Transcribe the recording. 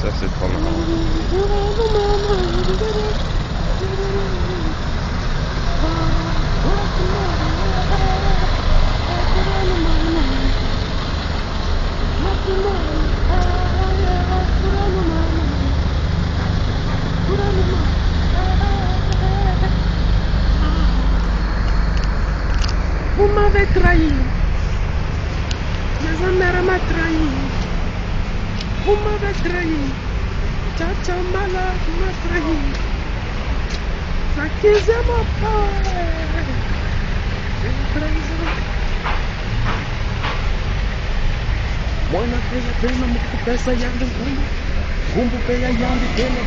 Ça, c'est trop marrant. Vous m'avez trahi. Ma mère m'a trahi. Vous m'avez trahi. Chacha malade m'a trahi. Sakize mon père. Mwana pesa tena mkupesa yangu ngumbu. Ngumbu pesa yangu tena